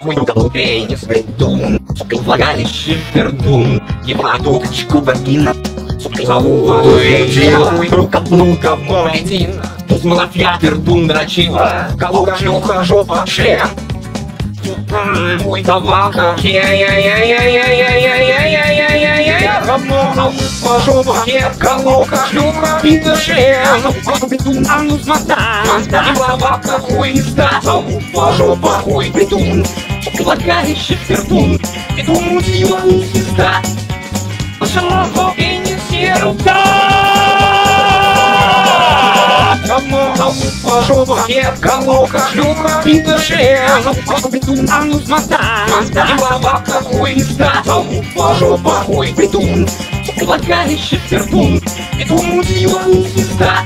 Мундал Рейнис Бредун, влагалище Пердун, Евадук Чкубагина, Заула Эйджия, Рука Блука Молодин, Тут Малафья Пердун Драчила, Калуга Шлюха Жопа Шлем, мой табака. я я я я я я я я я я я гамму, пошел пошел. Каблуки ухожу горит душе Бабу бедуна нужна И баба плохой не стал Пошел плохой бедун Предлагающий пердун Бедун удивил не звезда Пошел в не сердца Гану, пошел нет, головка, шлюха и на шею, придуман с моста, голова какой не стал, пошел похуй, придуман, предлагаешь сердун, этому диву не стал.